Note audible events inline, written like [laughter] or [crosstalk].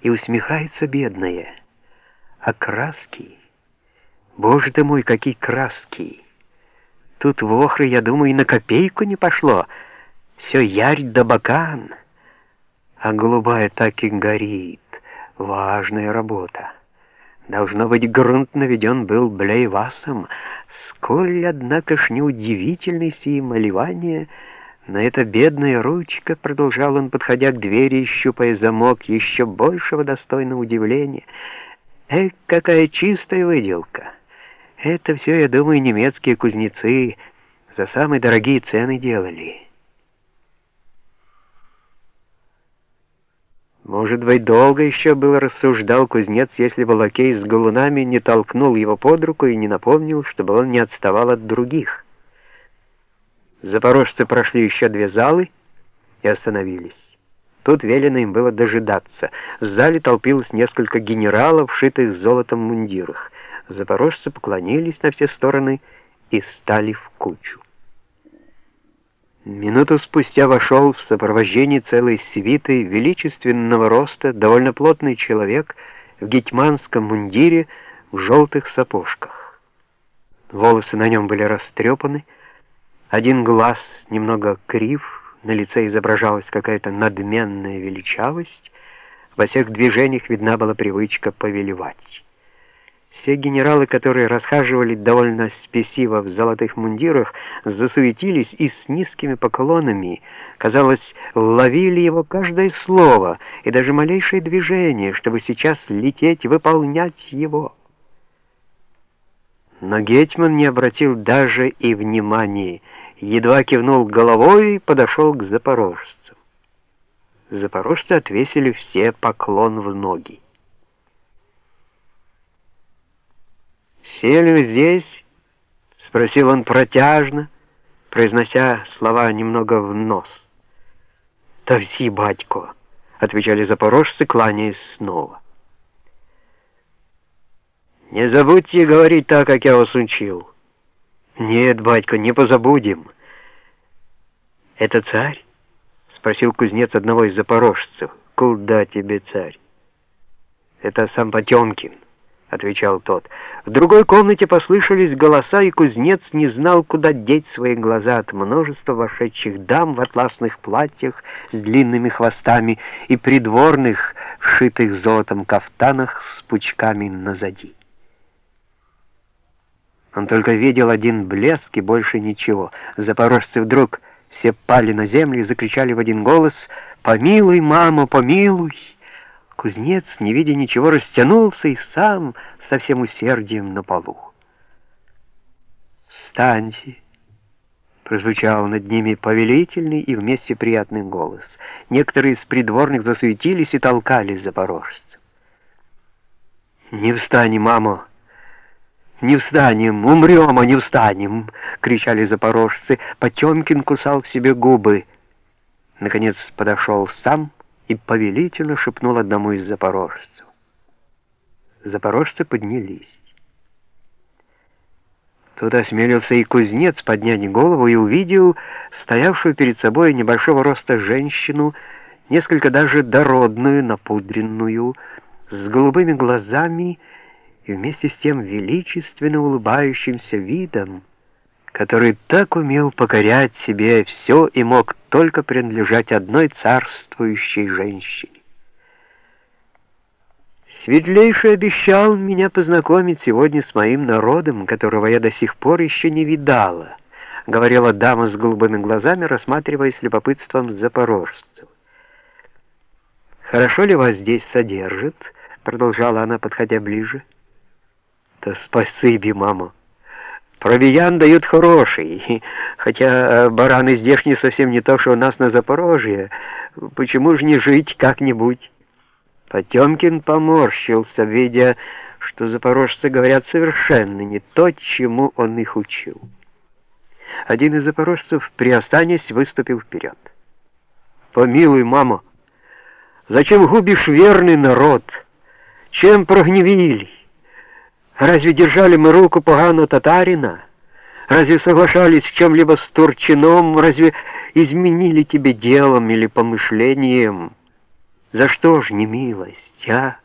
и усмехается бедная. А краски... Боже ты мой, какие краски! Тут в охры, я думаю, и на копейку не пошло. Все ярь да бакан. А голубая так и горит. Важная работа. Должно быть, грунт наведен был блейвасом. Сколь, однако ж, неудивительны сии малевания, но эта бедная ручка, продолжал он, подходя к двери, щупая замок, еще большего достойного удивления. Эх, какая чистая выделка! Это все, я думаю, немецкие кузнецы за самые дорогие цены делали. Может быть, долго еще был рассуждал кузнец, если бы лакей с галунами не толкнул его под руку и не напомнил, чтобы он не отставал от других. Запорожцы прошли еще две залы и остановились. Тут велено им было дожидаться. В зале толпилось несколько генералов, шитых золотом мундирах. Запорожцы поклонились на все стороны и стали в кучу. Минуту спустя вошел в сопровождении целой свиты величественного роста довольно плотный человек в гетьманском мундире в желтых сапожках. Волосы на нем были растрепаны, один глаз немного крив, на лице изображалась какая-то надменная величавость, во всех движениях видна была привычка повелевать. Все генералы, которые расхаживали довольно спесиво в золотых мундирах, засуетились и с низкими поклонами, казалось, ловили его каждое слово и даже малейшее движение, чтобы сейчас лететь, выполнять его. Но Гетман не обратил даже и внимания, едва кивнул головой и подошел к запорожцам. Запорожцы отвесили все поклон в ноги. «Сели здесь?» — спросил он протяжно, произнося слова немного в нос. «Да все, батько!» — отвечали запорожцы, кланяясь снова. «Не забудьте говорить так, как я вас учил». «Нет, батько, не позабудем». «Это царь?» — спросил кузнец одного из запорожцев. «Куда тебе царь?» «Это сам Потемкин». — отвечал тот. В другой комнате послышались голоса, и кузнец не знал, куда деть свои глаза от множества вошедших дам в атласных платьях с длинными хвостами и придворных, вшитых золотом кафтанах с пучками назади. Он только видел один блеск и больше ничего. Запорожцы вдруг все пали на землю и закричали в один голос «Помилуй, мама, помилуй!» Кузнец, не видя ничего, растянулся и сам со всем усердием на полу. «Встаньте!» — прозвучал над ними повелительный и вместе приятный голос. Некоторые из придворных засуетились и толкали запорожцев. «Не встанем, мама! Не встанем! Умрем, а не встанем!» — кричали запорожцы. Потемкин кусал в себе губы. Наконец подошел сам и повелительно шепнул одному из запорожцев. Запорожцы поднялись. Тут осмелился и кузнец поднять голову и увидел стоявшую перед собой небольшого роста женщину, несколько даже дородную, напудренную, с голубыми глазами и вместе с тем величественно улыбающимся видом, который так умел покорять себе все и мог только принадлежать одной царствующей женщине. Светлейший обещал меня познакомить сегодня с моим народом, которого я до сих пор еще не видала, говорила дама с голубыми глазами, рассматривая с любопытством запорожцев. «Хорошо ли вас здесь содержат?» — продолжала она, подходя ближе. «Да спасибо, мама!» Провиан дают хороший, [laughs] хотя бараны здешние совсем не то, что у нас на Запорожье. Почему же не жить как-нибудь? Потемкин поморщился, видя, что запорожцы говорят совершенно не то, чему он их учил. Один из запорожцев, приостанясь, выступил вперед. «Помилуй, мама, зачем губишь верный народ? Чем прогневили?» Разве держали мы руку поганого татарина? Разве соглашались в чем-либо с Турчином? Разве изменили тебе делом или помышлением? За что ж не милость? Я